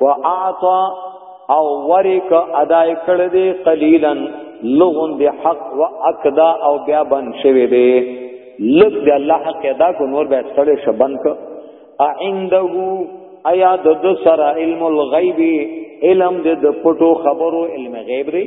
واعطى او ورک ادای کړ دې قليلا لغون دې حق واقدا او بیا بن شوی دې لګ دې الله حق ادا کو نور به سره شبن ک عنده ایا د سر علم الغیب علم د پټو خبرو علم غیب لري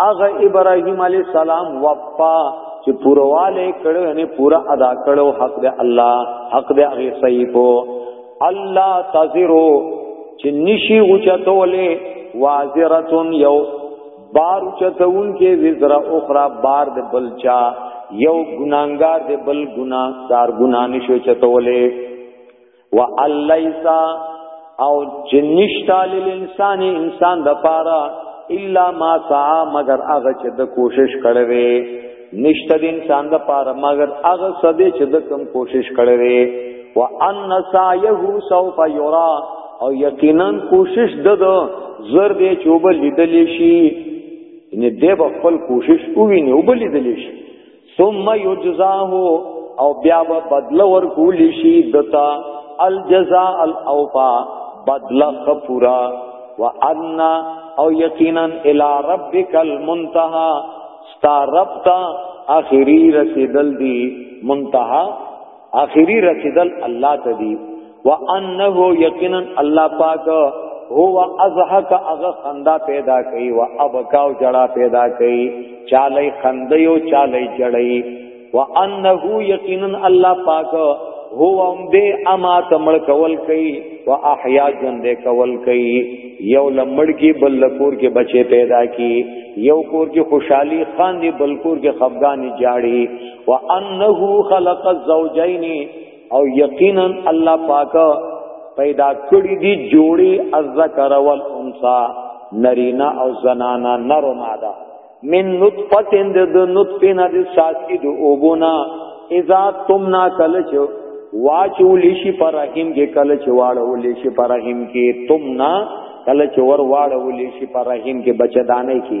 هغه ابراهیم علی السلام وفا چې پورواله کړو یعنی پورا ادا کړو حق د الله حق د هغه صحیح کو الله تزرو چې نشي اوچتولې وازرتون یو بار اوچتون کې وزرا اخرى بار د بلچا یو ګناګار د بل ګنا دار ګنا نشو چتولې والیسا او جنشتا للانسان انسان د پاره الا ما سعى مگر هغه چې د کوشش کړی وي نشته د انسان د پاره مگر هغه سده چې د کم کوشش کړی وي وان سعيه سوف يرى او یقینا کوشش دد زر دې چوب لیدل شي ان دې خپل کوشش وویني وبلیدل شي ثم یجزاه او بیا به بدل ورکول شي دتا الجزاء الاوفا بدل خفورا وان او یقینا الی ربک المنتهى ستا رب تا اخری رسیدل دی منتها اخری رسیدل الله ته دی وانه یقینا الله پاک هو ازحک اغه خندا پیدا کوي وا ابکاو جڑا پیدا کوي چاله خندیو چاله جړی وانه یقینا الله پاک هو هم دې اما تمړ کول کوي وا احیا ژوند کول کوي یو لمړ کې بل لکور کې بچي پیدا کی یو کور کې خوشحالي خان دی بل کور کې خفګانی جاړي وانه خلق الزوجين او یقینا الله پاک پیدا کړی دی جوړی الذکر والانثى نرینا او زنانا نر و ماده من نطفه د نطفه نه د ساسی د اوبونا اذا تمنا کلچ واچو لشی پر رحم کې کلچ واړو لشی پر رحم کې تمنا کلچ ور واړو لشی پر رحم کې بچدانه کې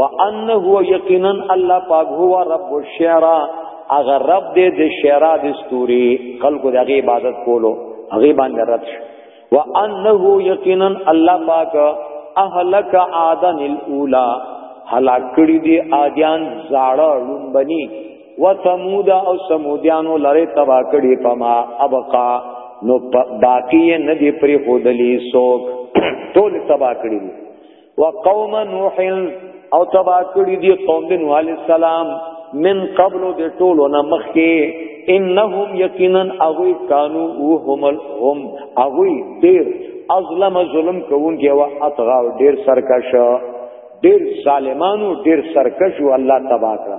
وانه یقینا الله پاک هو رب الشعرا اگر رب دې د شعرا د استوري خلکو د عبادت کولو هغه باندې رد شو وانه یقینا الله پاک اهلک عادن الاولى هلاک کړي دي عادیان زاړه لومبني وثمود او سمودیانو لره تبا کړي پما ابقا نو باقی نه دی پری خودلی سوک ټول تبا کړی وقوم نوح او تبا کړی دی قوم د نوح علی السلام من قبل د ټولو نه مخکې انهم یقینا اغوی کانو هم هم اغوی ډیر ازلم ظلم کوونکی او اطغاو ډیر سرکش ډیر ظالمانو ډیر سرکش او الله تبا کړ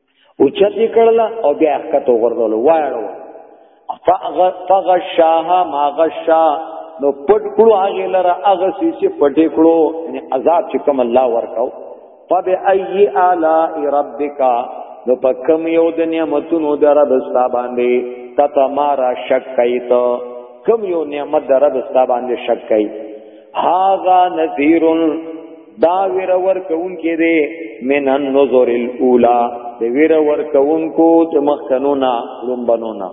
او چتی کړل او بیا ښکته وغورځول وایړو فغشاها ما غشا نو پټ کړو هغه لره هغه سیسه پټې کړو یعنی عذاب چې کوم الله ورکاو فبأي آلاء ربک نو په کوم یو د نعمتونو در رب ستا باندې تتمارا شک کوي ته کوم یو نعمت در رب ستا باندې شک کوي هاذا نذیر دا ویر ور کون کې دی من النظر الاولى د ویر ور کون کو د مخکنونا لومبنونا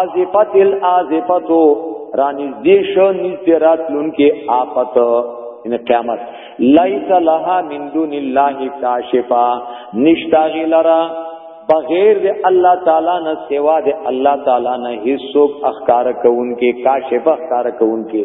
ازفت الازفتو رانی دیشو نزدرات لون کې آفت ان قیامت لیس لها من دون الله کاشفا نشتاغی لرا بغیر د الله تعالی نه سوا د الله تعالی نه هیڅوک اخکار کوونکې کاشف اخکار کوونکې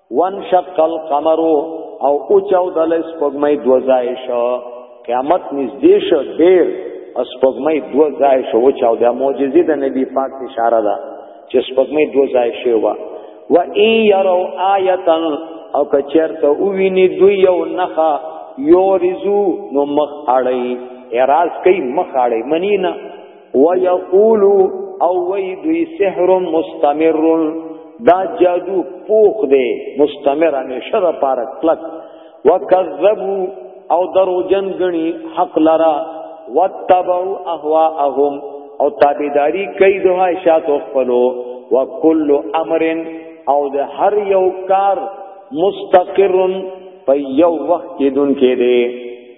وان شق القمر او او چاو دل سپګمې دو ځای شو قیامت نږدې شو ډېر سپګمې دو ځای شو او چاو د معجزې د نبی پاک اشاره ده چې سپګمې دو ځای شو وا و ان يرو آیتا او کچرته او ویني دوی یو نخا یو رزو نو مخ اړی اراز کوي مخ اړی منی نه ويقولو او وی دوی سحر مستمر دا جادو پوخ دی مستمر همیشه د پاره کلک وکذبوا او درو جن غني حق لرا واتبعوا اهواهم او تابعداري کوي د حاشات خپلو وکل امر او د هر یو کار مستقر په یو وخت کې دن کې دی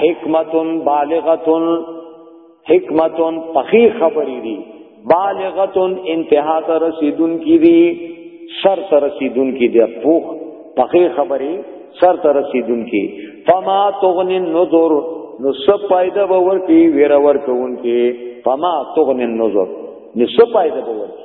حکمت بالغه حکمت پخی خبری دی بالغه انتها ته رسیدون کی دی سر ته رسیدون کی دی پوخ پخی خبری سر ته رسیدون کی فما تغن النذر نو سب پایده باور کی ویرا ور کون کی فما تغن النذر نو سب پایده باور کی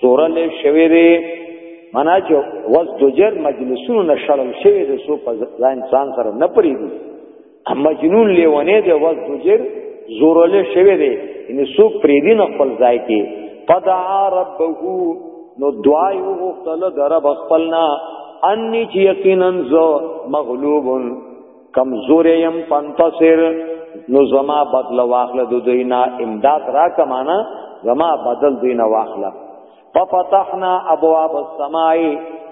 سوره له شوی دی منا چې وز دجر مجلسونو نشړل شوی دی سو په ځان انسان سره نه پریدي مجنون لیونه دی وز دجر زورل شوی دی ان سو پریدي نه خپل ځای کې فدعا ربه نو دعای وغوښتل در رب خپلنا انی چې یقینا زو مغلوبن کمزور یم پنتصر نو زما بدل واخله د دوی نه امداد را کمانا زما بدل دوی نه واخله ففتحنا ابواب السماء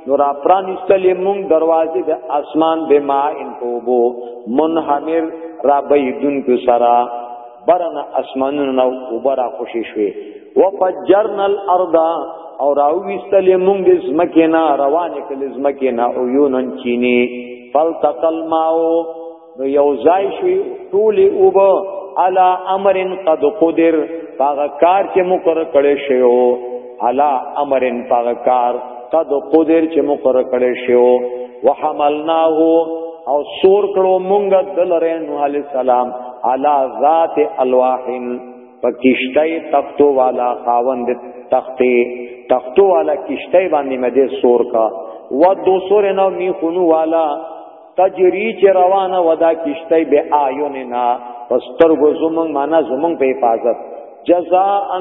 نو را پرانستلې مونږ دروازې د اسمان به ما ان کوبو منحمر را بيدون کو سرا برنا اسمانونو نو وبرا خوشی شوي وفجرنا الارض او راويستلې مونږ د زمکه نه روانې کلې زمکه نه او یو نن چینی فلتقل ماو نو یو ځای شوی ټوله اوب علا امرن قد قدر هغه کار چې مقرر کړی شوی علا امرن پاکار قد قدر چې مقرر کړي شو وحملناه او سور کړو مونږ دلره نوح علی السلام علا ذات الواحن پکشتای تختو والا خاوند تختی تختو والا کشتای باندې مده سور کا و دو سور نو می خونو والا تجری چ روانه ودا کشتای به آیوننا پستر گو زمون معنا زمون په حفاظت جزاء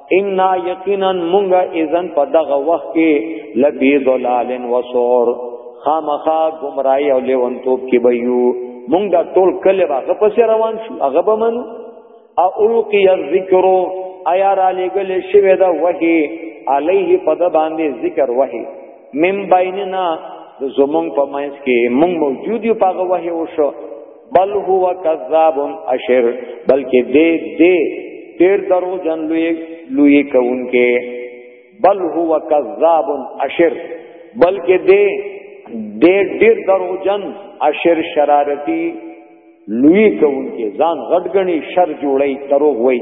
ان یقینا مونږه اذن په دغه وخت کې لبی ظلالن وسور خامخا گمراهی او لیونتوب کې بيو مونږ دا ټول کله هغه پس روان شو هغه به منو او القی الذکر ایا را لګل شوی دا وحی علیه پد باندې ذکر وحی من بیننا زمون په منځ کې مونږ موجود یو پاغه وحی وشو بل هو کذاب اشر بلکې دې دې ډېر درو جن لوی لوی کونکې بل هو کذاب اشر بلکې دې دې ډېر درو جن اشر شرارتی لوی کونکې ځان غټګنی شر جوړي دروغ وایي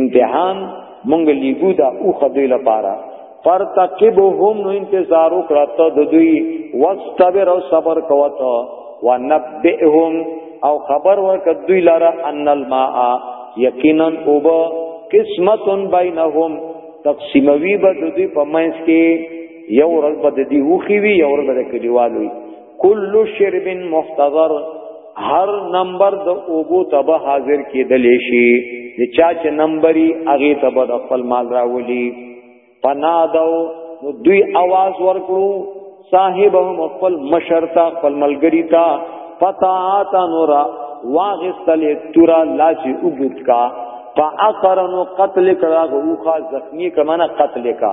امتحان مونږ لیګو دا او خدوی لپاره فرتقبهم نو انتظار وکړه ته د دوی واستبر او صبر کوه ته ونبئهم او خبر ورکړه دوی لاره ان الماء یقینا اوب قسمت بینهم تقسیموی به دوی په منځ کې یو ورځ به د دې وخی وی یو ورځ به د کلیوالو کل شرب محتضر هر نمبر د اوبو تبه حاضر کېدل شي د چا چې نمبري هغه تبه د خپل مال راولي پنادو نو دوی आवाज ورکړو صاحبهم خپل مشرتا خپل ملګری تا پتا تا نورا واغستل تورا لاسی وګت کا فاقرن قتل کرا غوخا زخمی کمانا قتل کا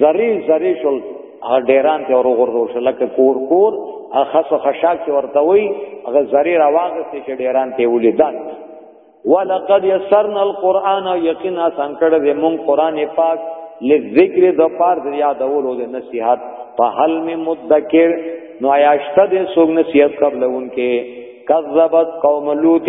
زری زری شول هغه ډیران ته ورغورځول شو لکه کور کور خاصو خشاک چې ورته وای هغه زری راواغه چې ډیران ته ولیدان ولقد يسرنا القرآن یقینا آسان کړه دې مون قران پاک لذکر د پار د یادولو د نصیحت په حل می مدکر نو آیاشته دې سوګ نصیحت قبلون کې کذبت قوم لوط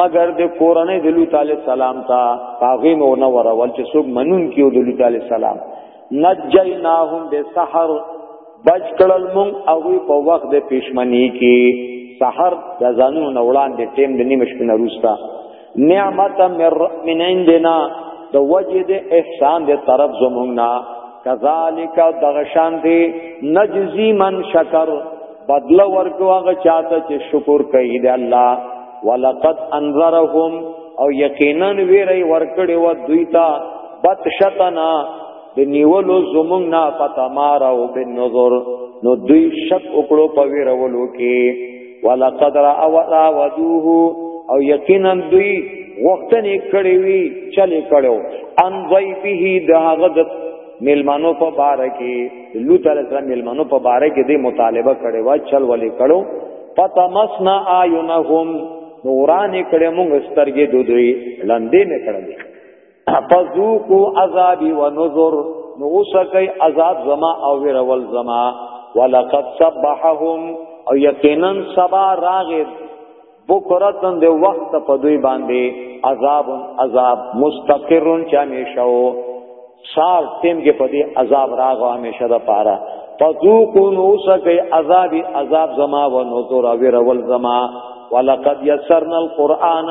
مگر د کورنۍ د لوط علی السلام ته هغه مو نه ورول چې څوک منون کیو د لوط علی السلام نجیناهم بسحر بچ کړل مون او په وخت د پښمنی کې سحر د ځانو نه وړاندې ټیم د نیمه شپه وروسته نعمت من عندنا د وجه د احسان د طرف زمونږه کذالک دغشان دی نجزی من شکر بدل ورکو هغه چاته چې شکر کوي د الله ولقد انذرهم او یقینا ویری ورکړي و دوی ته بتشتنا د نیولو زمونږ نه پتا مارو بن نظر نو دوی شک وکړو په ویرولو کې ولقد را او را ودوه او یقینا دوی وختنې کړې وی چلې کړو ان وای به د هغه د ملمنو په بار کې لوط علی السلام ملمنو په بار کې د مطالبه کړي وا چل ولې کړو فتمسنا اعینهم نوران کړي موږ سترګې دودوي لندې نه کړل فذوقوا عذابي ونذر نو وسکه عذاب زما او ورول زما ولقد سبحهم او یقینا سبا راغب بکرتن د وخت په دوی باندې عذاب عذاب مستقرون چې همیشه وو سار تیم کې په دې عذاب راغو همیشه د پاره فذوقوا نوسکی عذاب عذاب زما و نذر او رول زما ولقد یسرنا القرآن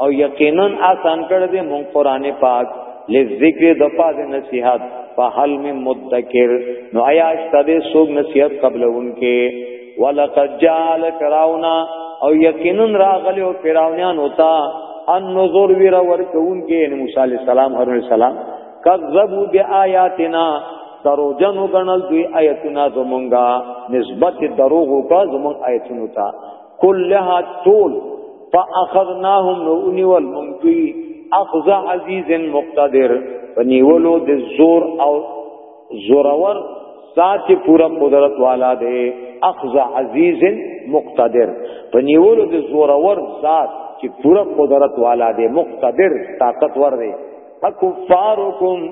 او یقینا آسان کړ دې مون قران پاک لذکر د پاز نصیحت فهل من مدکر نو آیا شته دې سوګ نصیحت قبلون کې ولقد جعل فرعون او یقینا راغلی او فرعونان ہوتا ان نظر ویر ور کون کې ان موسی علی السلام هر السلام کذبوا بیااتنا دروجن غنل دوی آیتنا زمونږه نسبت دروغ کا زمون آیتونو تا کلها طول فاخذناهم نونی والمنقی اخذ عزیز مقتدر ونیولو د زور او زورور ذات چې پورا قدرت والا دی اخذ عزیز مقتدر په نیولو د زورور ذات چې پورا قدرت والا دی مقتدر طاقتور دی اکفارکم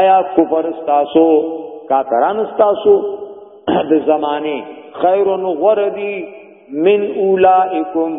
ایا کفر استاسو کافران استاسو د زمانه خیر غردی من اولائکم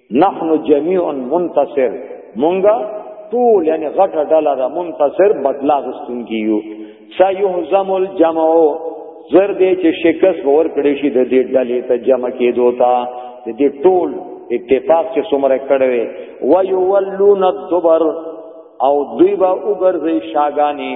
نحن جميع منتصر مونږه ټول یعنی غټه ډله ده منتصر بدلا غستون کیو سيهزم الجمع زر دې چې شکست ور کړی شي د دې ډلې ته جمع کېدو تا د دې ټول اتفاق چې څومره کړوي ويولون الدبر او دوی به وګرځي شاګانی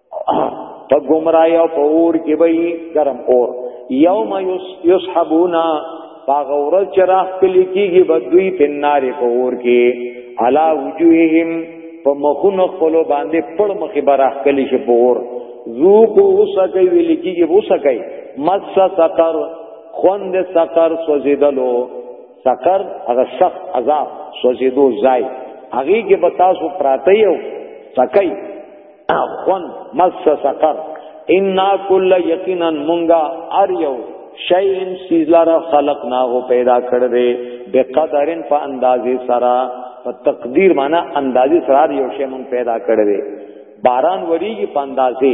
په گمراهی او په اور کې وي ګرم اور یوم یسحبونا باغ اورل چراغ کلی کیږي بدوی پنارې په اور کې علا وجوههم په مخونو خپل باندې پړ مخې براخ کلی شي په اور ذوقو وسکې ویل کیږي وسکې مس سقر خوند سقر سوزیدلو سقر هغه سخت عذاب سوزیدو ځای هغه کې به تاسو پراته یو سکای خوند مس سقر ان کل یقینا مونږه ار یو شیء سیز لاره خلق نه هو پیدا کړ دې به قدرن په اندازې سره په تقدیر معنا اندازې سره یو شی مونږ پیدا کړ دې باران وریږي په اندازې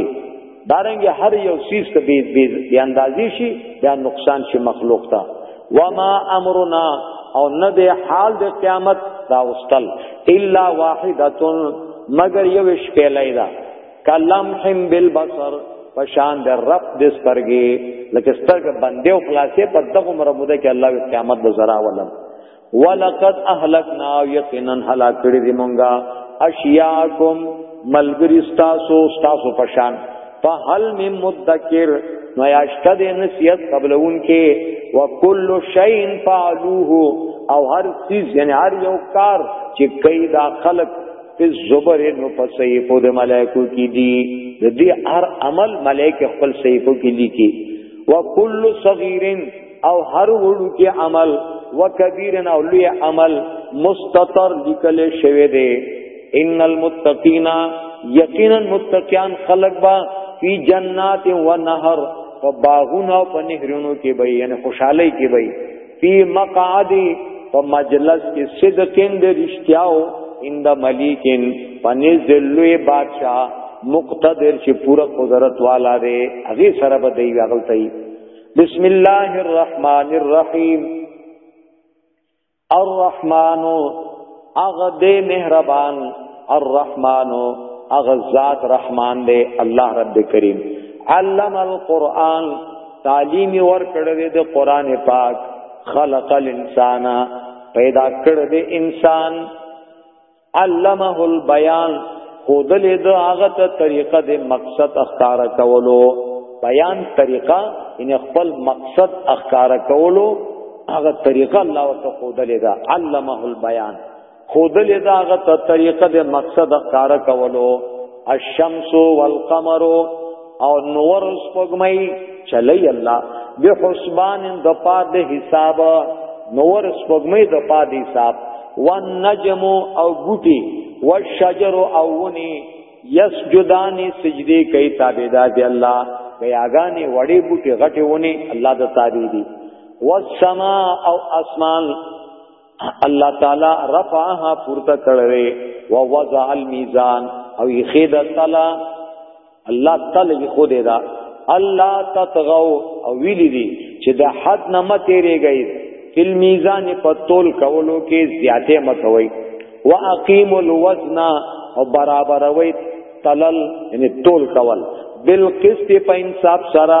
دارنګ هر یو سیز ته به به اندازې شي یا نقصان شي مخلوق ته وما امرنا او نه دی حال د قیامت دا واستل الا واحدتن مگر یو شپې لیدا کلم هم بالبصر پشان د رب د سترګې لکه سترګ باندې او خلاصې په دغه عمر مده کې الله قیامت د زرا ولم ولقد اهلکنا یقینا هلاک کړی دی مونږه اشیاکم ملګری تاسو تاسو پشان فهل من مدکر نو یاشته د نصیحت قبلون کې وکل شیء فعلوه او هر چیز یعنی هر یو کار چې کوي دا خلق په زبر نو په صحیفو د ملائکو کې دي د دې هر عمل ملائکه خپل صحیفو کې لیکي وکل صغیرن او هر وړو کې عمل وکبیرن او لوی عمل مستتر لیکل شوی دی ان المتقین یقینا متقیان خلق با فی جنات و نهر په باغونو په نهرونو کې به یعنی خوشحالي کې به فی مقعد په مجلس کې صدقین د رښتیاو اند ملیکن پنځ دلوی بادشاہ مقتدر چې پورا قدرت والا دی هغه سره به دی غلطی بسم الله الرحمن الرحیم الرحمن اغه دې مهربان الرحمن اغه ذات رحمان دې الله رب کریم علم القرآن تعلیم ور کړل دې قرآن پاک خلق الانسان پیدا کړ دې انسان علمه البيان خودلې د هغه ته طریقه د مقصد اختار کولو بیان طریقه ان خپل مقصد اختار کولو هغه طریقه الله ورته خودلې ده علمه البيان خودلې ده هغه ته طریقه د مقصد اختار کولو الشمس والقمر او نور سپګمای چلی الله به حسبان د پاد د حساب نور سپګمای د پاد حساب والنجم او بوټي والشجر او ونی یسجدان سجدی کوي تابعدار دی الله بیاګانی وړي بوټي غټي ونی الله د تابع دی والسما او اسمان الله تعالی رفعها پورته کړوي و وضع الميزان او يخيد التلا الله تعالی يخود دا الله تطغوا او ویل دي چې د حد نه متېریږي فل میزان په تول کولو کې زیاته مکوي واقیم الوزن او برابروي تلل یعنی تول کول بالقسط په انصاف سره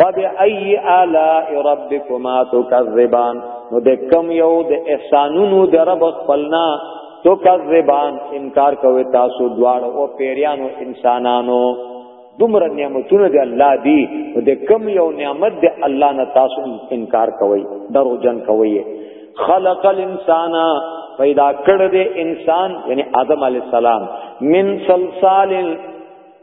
فبأي آلاء ربكما تكذبان نو د کم یو د احسانونو د رب خپلنا تو کذبان انکار کوي تاسو دواړو او پیریانو انسانانو دومره نعمتونه د الله دی نو د کم یو نعمت د الله نه تاسو انکار کوي درو جن کوي خلق الانسان پیدا کړ دې انسان یعنی آدم علی السلام من صلصال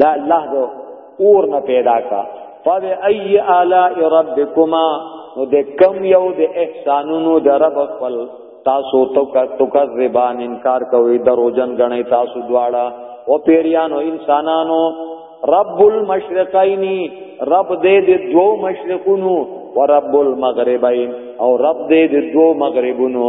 دا الله دو اور نه پیدا کا فب ای اعلی ربکما نو د کم یو د احسانونو د رب خپل تاسو تو کا تو کا زبان انکار کوي دروجن غني تاسو دواړه او پیریانو انسانانو رب المشرقین رب دې د دوو مشرقونو او رب المغربین او رب دې د دوو مغربونو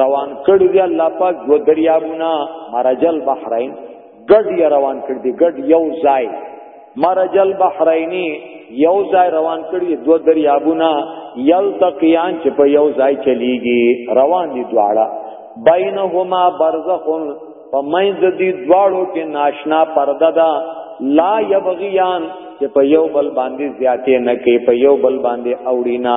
روان کړی دی الله پاک دو دریابونه مرجل بحرین ګډ یې روان کړی دی ګډ یو ځای مرجل بحرینی یو ځای روان کړی دو دریابونه یلتقیان چې په یو ځای چلیږي روان دي دواړه بینهما برزخون په منځ د دې دواړو کې ناشنا پرده ده لا یبغیان چې په یو بل باندې زیاتې نه کوي په یو بل باندې اوړینا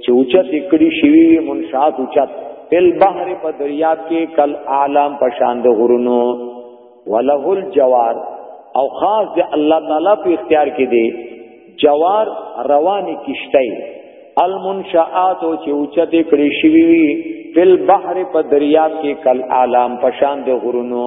چې اوچت کړي شوی وي منشات اوچت فل بحر په دریاب کې کل اعلام په شان د غرونو وله الجوار او خاص د الله تعالی په اختیار کې دی جوار رواني کشتۍ المنشآت چې اوچت کړي شوی وي فل بحر په دریاب کې کل اعلام په شان د غرونو